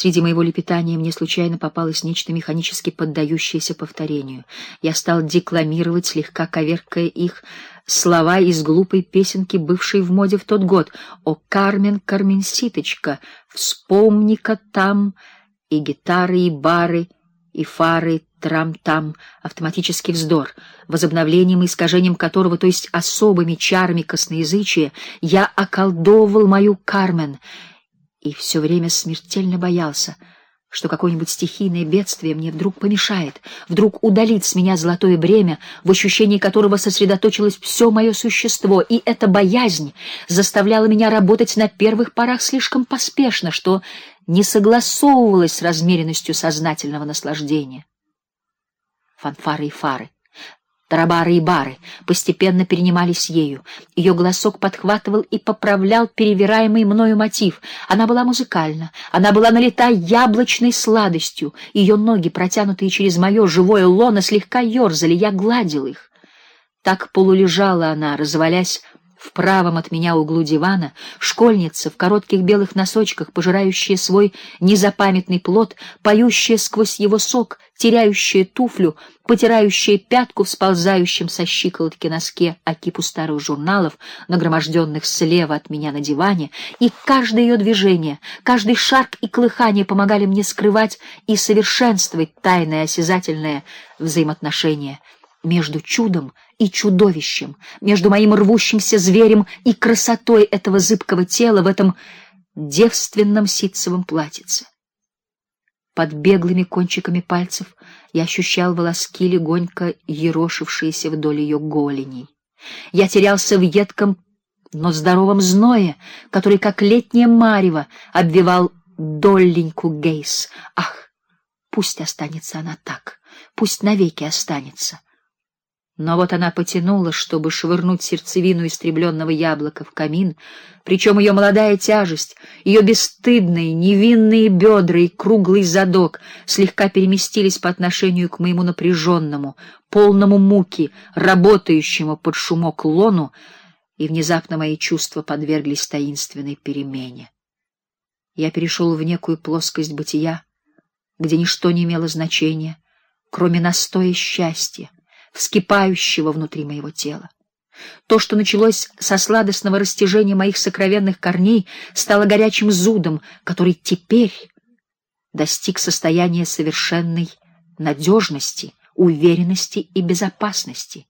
Среди моего лепетания мне случайно попалось нечто механически поддающееся повторению. Я стал декламировать, слегка коверкая их, слова из глупой песенки, бывшей в моде в тот год. «О, Кармен, Карменситочка, вспомни-ка там и гитары, и бары, и фары, трам-там, автоматический вздор, возобновлением и искажением которого, то есть особыми чарами косноязычия, я околдовывал мою Кармен и все время смертельно боялся, что какое-нибудь стихийное бедствие мне вдруг помешает, вдруг удалит с меня золотое бремя, в ощущении которого сосредоточилось все мое существо, и эта боязнь заставляла меня работать на первых порах слишком поспешно, что не согласовывалось с размеренностью сознательного наслаждения. Фанфары и фары Тарабары и бары постепенно перенимались ею. Ее голосок подхватывал и поправлял перевираемый мною мотив. Она была музыкальна, она была налита яблочной сладостью. Ее ноги, протянутые через мое живое лоно, слегка ерзали, я гладил их. Так полулежала она, развалясь в правом от меня углу дивана школьница в коротких белых носочках, пожирающая свой незапамятный плод, поющая сквозь его сок, теряющая туфлю, потирающая пятку в сползающем со щиколотки носке окипу старых журналов, нагроможденных слева от меня на диване, и каждое ее движение, каждый шаг и колыхание помогали мне скрывать и совершенствовать тайное осязательное взаимоотношение между чудом и чудовищем, между моим рвущимся зверем и красотой этого зыбкого тела в этом девственном ситцевом платьице. Под беглыми кончиками пальцев я ощущал волоски легонько ерошившиеся вдоль ее голеней. Я терялся в едком, но здоровом зное, который как летнее марево обвивал доленьку Гейс. Ах, пусть останется она так, пусть навеки останется. Но вот она потянула, чтобы швырнуть сердцевину истребленного яблока в камин, причем ее молодая тяжесть, ее бесстыдные, невинные бедра и круглый задок слегка переместились по отношению к моему напряженному, полному муки, работающему под шумок лону, и внезапно мои чувства подверглись таинственной перемене. Я перешел в некую плоскость бытия, где ничто не имело значения, кроме настоя счастья вскипающего внутри моего тела. То, что началось со сладостного растяжения моих сокровенных корней, стало горячим зудом, который теперь достиг состояния совершенной надежности, уверенности и безопасности,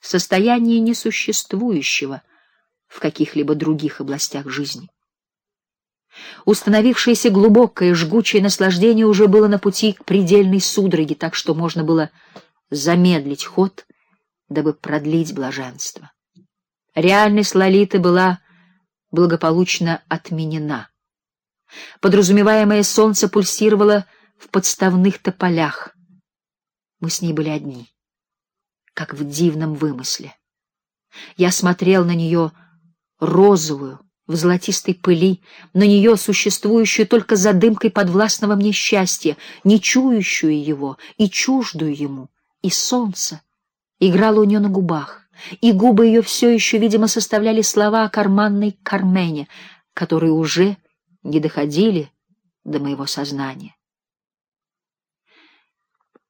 состояния несуществующего в каких-либо других областях жизни. Установившееся глубокое жгучее наслаждение уже было на пути к предельной судороге, так что можно было замедлить ход, дабы продлить блаженство. Реальность Лолиты была благополучно отменена. Подразумеваемое солнце пульсировало в подставных тополях. Мы с ней были одни, как в дивном вымысле. Я смотрел на нее розовую, в золотистой пыли, на нее существующую только за дымкой подвластного мне счастья, не чующую его и чуждую ему и солнце играло у нее на губах, и губы ее все еще, видимо, составляли слова о карманной Кармене, которые уже не доходили до моего сознания.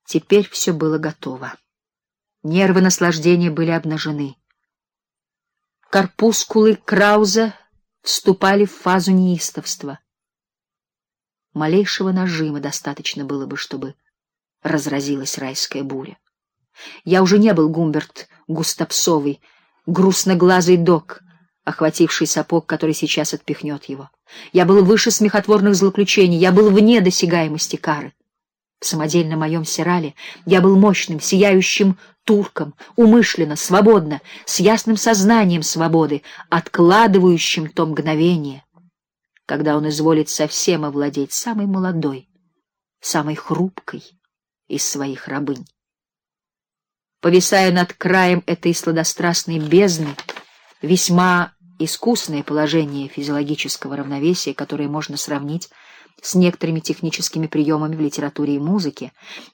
Теперь все было готово. Нервы наслаждения были обнажены. Корпускулы Крауза вступали в фазу неистовства. Малейшего нажима достаточно было бы, чтобы разразилась райская буря. Я уже не был Гумберт Густапсовый, грустноглазый док, охвативший сапог, который сейчас отпихнет его. Я был выше смехотворных злоключений, я был вне досягаемости кары. В самодельном моем сирале я был мощным, сияющим турком, умышленно, свободно, с ясным сознанием свободы, откладывающим то мгновение, когда он изволит совсем овладеть самой молодой, самой хрупкой из своих рабынь повисая над краем этой сладострастной бездны, весьма искусное положение физиологического равновесия, которое можно сравнить с некоторыми техническими приемами в литературе и музыке.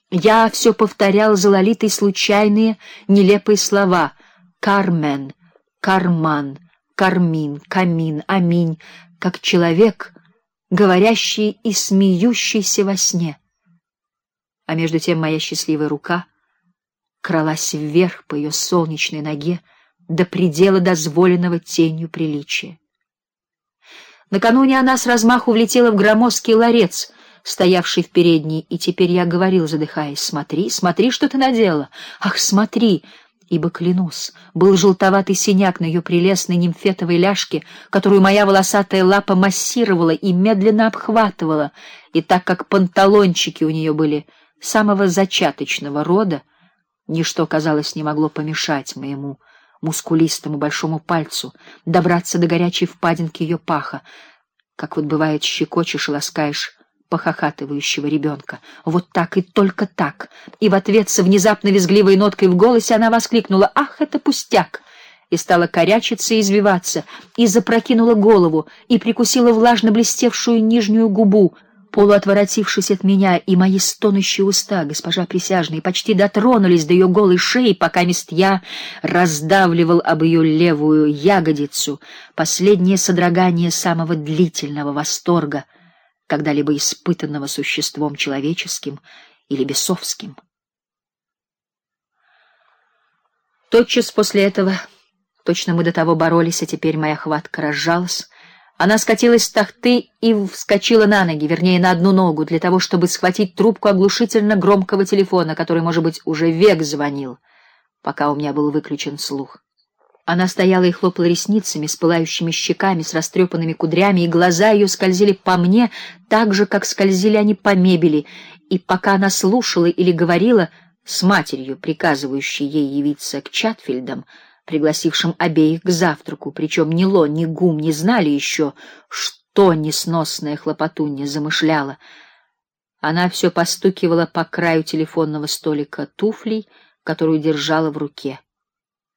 Я все повторял за Лолитой случайные, нелепые слова: Кармен, Карман, Кармин, Камин, Аминь, как человек, говорящий и смеющийся во сне. А между тем моя счастливая рука кралась вверх по ее солнечной ноге до предела дозволенного тенью приличия. Накануне она с размаху влетела в громоздкий ларец, стоявший в передней, и теперь я говорил, задыхаясь: "Смотри, смотри, что ты наделала! Ах, смотри!" Ибо клянусь, был желтоватый синяк на ее прелестной нимфетовой ляжке, которую моя волосатая лапа массировала и медленно обхватывала, и так как панталончики у нее были самого зачаточного рода, ничто, казалось, не могло помешать моему мускулистому большому пальцу добраться до горячей впадинки ее паха, как вот бывает щекочешь и ласкаешь похахатывающего ребенка. Вот так и только так. И в ответ с внезапно визгливой ноткой в голосе она воскликнула: "Ах, это пустяк!" и стала корячиться и извиваться, и запрокинула голову, и прикусила влажно блестевшую нижнюю губу полуотворотившись от меня, и мои стонущие уста, госпожа присяжная, почти дотронулись до ее голой шеи, пока мест я раздавливал об ее левую ягодицу, последнее содрогание самого длительного восторга, когда-либо испытанного существом человеческим или бесовским. Тотчас после этого, точно мы до того боролись, а теперь моя хватка разжалась, она скатилась с тахты и вскочила на ноги, вернее, на одну ногу, для того, чтобы схватить трубку оглушительно громкого телефона, который, может быть, уже век звонил, пока у меня был выключен слух. Она стояла и хлопала ресницами, с пылающими щеками, с растрепанными кудрями, и глаза ее скользили по мне так же, как скользили они по мебели, и пока она слушала или говорила с матерью, приказывающей ей явиться к Чатфилдам, пригласившим обеих к завтраку, причем ни Ло, ни Гум не знали еще, что несносная хлопотунья замышляла. Она все постукивала по краю телефонного столика туфлей, которую держала в руке.